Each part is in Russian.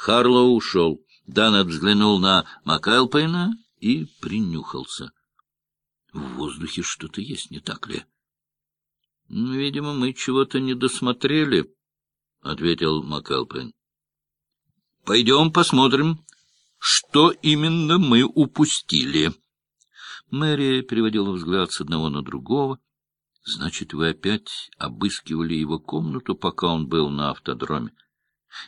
Харлоу ушел. Данет взглянул на Макайлпейна и принюхался. В воздухе что-то есть, не так ли? Видимо, мы чего-то не досмотрели, — ответил Макалпейн. — Пойдем посмотрим, что именно мы упустили. Мэри переводила взгляд с одного на другого. — Значит, вы опять обыскивали его комнату, пока он был на автодроме?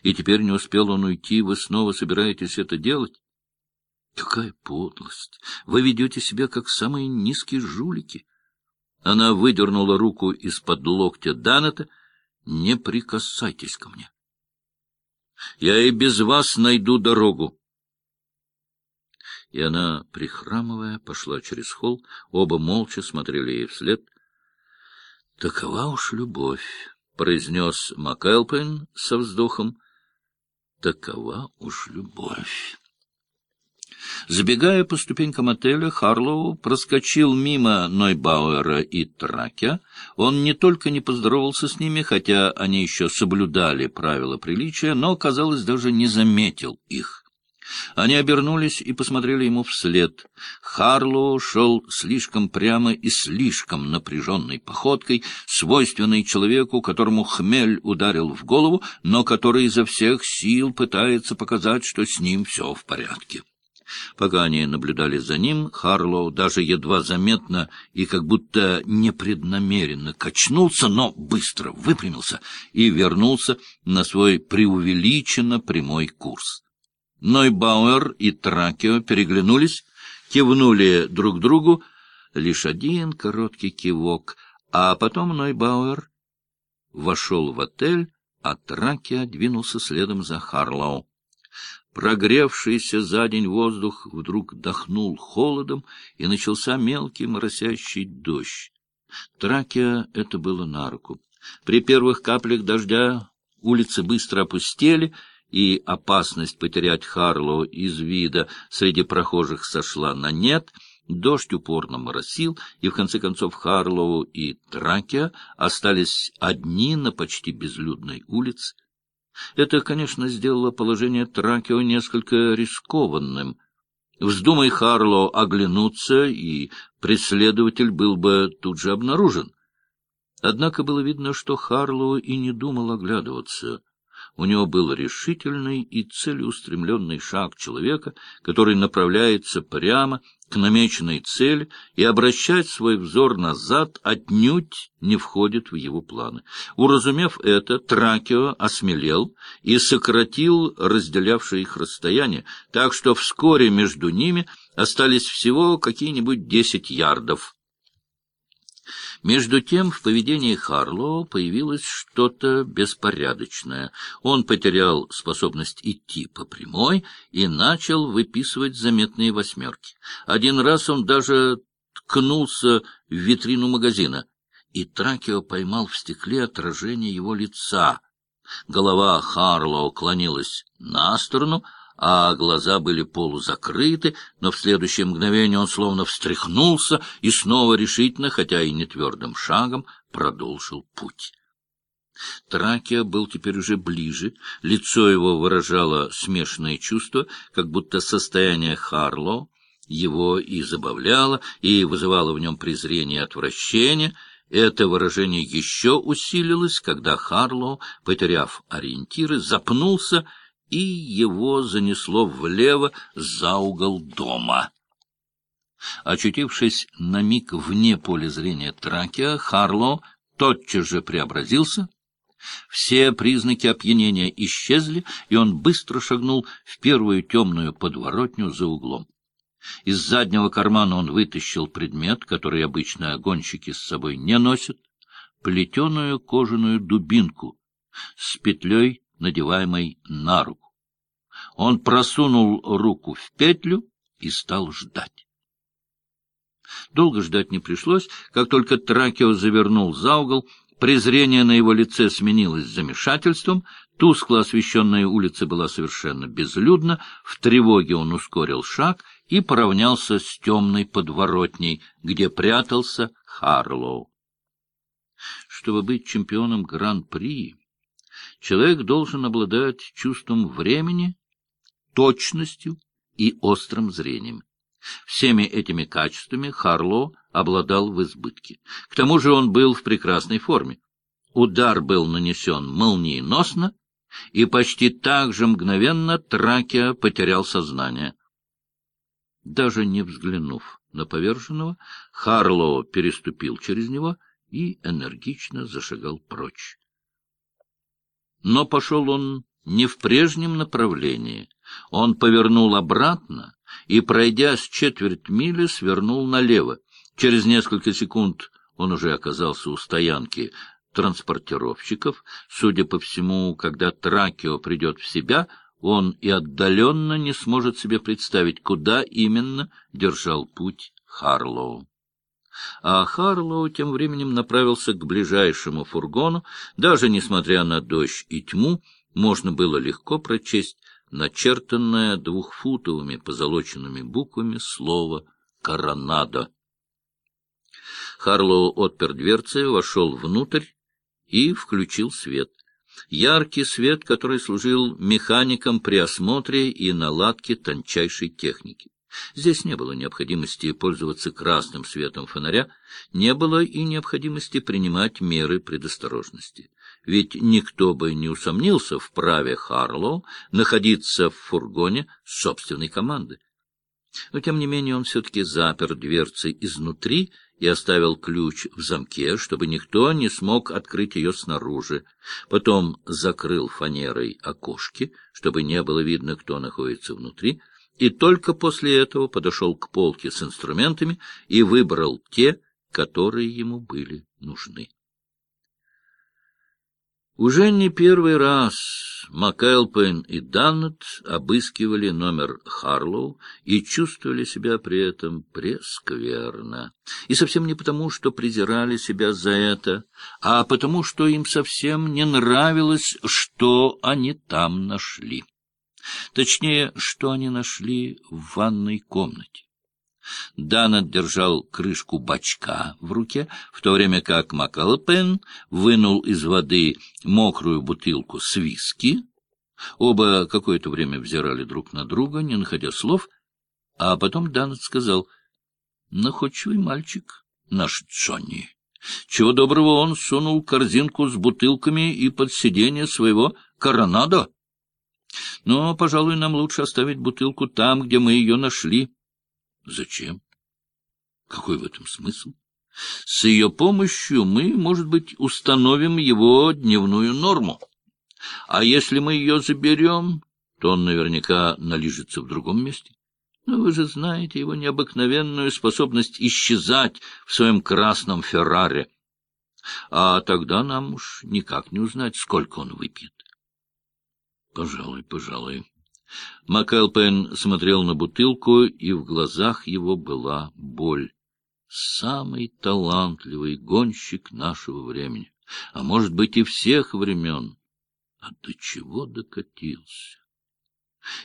И теперь не успел он уйти, вы снова собираетесь это делать? Какая подлость! Вы ведете себя, как самые низкие жулики. Она выдернула руку из-под локтя Данета. — Не прикасайтесь ко мне. Я и без вас найду дорогу. И она, прихрамывая, пошла через холл. Оба молча смотрели ей вслед. — Такова уж любовь, — произнес МакЭлпин со вздохом. — Такова уж любовь. Забегая по ступенькам отеля, Харлоу проскочил мимо Нойбауэра и Тракя. Он не только не поздоровался с ними, хотя они еще соблюдали правила приличия, но, казалось, даже не заметил их. Они обернулись и посмотрели ему вслед. Харлоу шел слишком прямо и слишком напряженной походкой, свойственной человеку, которому хмель ударил в голову, но который изо всех сил пытается показать, что с ним все в порядке. Пока они наблюдали за ним, Харлоу даже едва заметно и как будто непреднамеренно качнулся, но быстро выпрямился и вернулся на свой преувеличенно прямой курс. Нойбауэр и Тракио переглянулись, кивнули друг другу, лишь один короткий кивок, а потом Нойбауэр вошел в отель, а Тракио двинулся следом за Харлоу. Прогревшийся за день воздух вдруг дохнул холодом, и начался мелкий моросящий дождь. Тракия это было на руку. При первых каплях дождя улицы быстро опустели, и опасность потерять Харлоу из вида среди прохожих сошла на нет. Дождь упорно моросил, и в конце концов Харлоу и Тракия остались одни на почти безлюдной улице. Это, конечно, сделало положение Тракио несколько рискованным. Вздумай Харло оглянуться, и преследователь был бы тут же обнаружен. Однако было видно, что Харлоу и не думал оглядываться — у него был решительный и целеустремленный шаг человека, который направляется прямо к намеченной цели, и обращать свой взор назад отнюдь не входит в его планы. Уразумев это, Тракио осмелел и сократил разделявшее их расстояние, так что вскоре между ними остались всего какие-нибудь десять ярдов. Между тем в поведении Харлоу появилось что-то беспорядочное. Он потерял способность идти по прямой и начал выписывать заметные восьмерки. Один раз он даже ткнулся в витрину магазина, и Тракио поймал в стекле отражение его лица. Голова Харлоу клонилась на сторону, а глаза были полузакрыты, но в следующее мгновение он словно встряхнулся и снова решительно, хотя и не твердым шагом, продолжил путь. Тракия был теперь уже ближе, лицо его выражало смешанные чувства, как будто состояние Харло его и забавляло, и вызывало в нем презрение и отвращение. Это выражение еще усилилось, когда Харло, потеряв ориентиры, запнулся его занесло влево за угол дома. Очутившись на миг вне поля зрения Тракия, Харло тотчас же преобразился. Все признаки опьянения исчезли, и он быстро шагнул в первую темную подворотню за углом. Из заднего кармана он вытащил предмет, который обычно гонщики с собой не носят, плетеную кожаную дубинку с петлей, надеваемой на руку. Он просунул руку в петлю и стал ждать. Долго ждать не пришлось. Как только Тракио завернул за угол, презрение на его лице сменилось замешательством, тускло освещенная улица была совершенно безлюдна, в тревоге он ускорил шаг и поравнялся с темной подворотней, где прятался Харлоу. Чтобы быть чемпионом Гран-при, человек должен обладать чувством времени точностью и острым зрением. Всеми этими качествами Харлоу обладал в избытке. К тому же он был в прекрасной форме. Удар был нанесен молниеносно, и почти так же мгновенно Тракия потерял сознание. Даже не взглянув на поверженного, Харлоу переступил через него и энергично зашагал прочь. Но пошел он не в прежнем направлении. Он повернул обратно и, пройдя с четверть мили, свернул налево. Через несколько секунд он уже оказался у стоянки транспортировщиков. Судя по всему, когда Тракио придет в себя, он и отдаленно не сможет себе представить, куда именно держал путь Харлоу. А Харлоу тем временем направился к ближайшему фургону. Даже несмотря на дождь и тьму, можно было легко прочесть начертанное двухфутовыми позолоченными буквами слово «Коронадо». Харлоу отпер дверцы, вошел внутрь и включил свет. Яркий свет, который служил механикам при осмотре и наладке тончайшей техники. Здесь не было необходимости пользоваться красным светом фонаря, не было и необходимости принимать меры предосторожности. Ведь никто бы не усомнился в праве Харлоу находиться в фургоне собственной команды. Но, тем не менее, он все-таки запер дверцы изнутри и оставил ключ в замке, чтобы никто не смог открыть ее снаружи. Потом закрыл фанерой окошки, чтобы не было видно, кто находится внутри, и только после этого подошел к полке с инструментами и выбрал те, которые ему были нужны. Уже не первый раз МакЭлпейн и Даннет обыскивали номер Харлоу и чувствовали себя при этом прескверно. И совсем не потому, что презирали себя за это, а потому, что им совсем не нравилось, что они там нашли. Точнее, что они нашли в ванной комнате. Данет держал крышку бачка в руке, в то время как Макалпен вынул из воды мокрую бутылку с виски. Оба какое-то время взирали друг на друга, не находя слов, а потом Данет сказал, — Находчивый мальчик, наш Джонни. Чего доброго он сунул корзинку с бутылками и под сиденье своего коронадо. Но, пожалуй, нам лучше оставить бутылку там, где мы ее нашли. Зачем? Какой в этом смысл? С ее помощью мы, может быть, установим его дневную норму. А если мы ее заберем, то он наверняка налижется в другом месте. Но вы же знаете его необыкновенную способность исчезать в своем красном Ферраре. А тогда нам уж никак не узнать, сколько он выпьет. Пожалуй, пожалуй. МакЭлпен смотрел на бутылку, и в глазах его была боль. Самый талантливый гонщик нашего времени, а может быть и всех времен. А до чего докатился?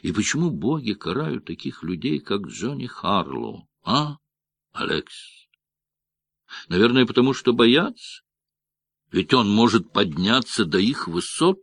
И почему боги карают таких людей, как Джонни Харлоу, а, Алекс? Наверное, потому что боятся. Ведь он может подняться до их высот.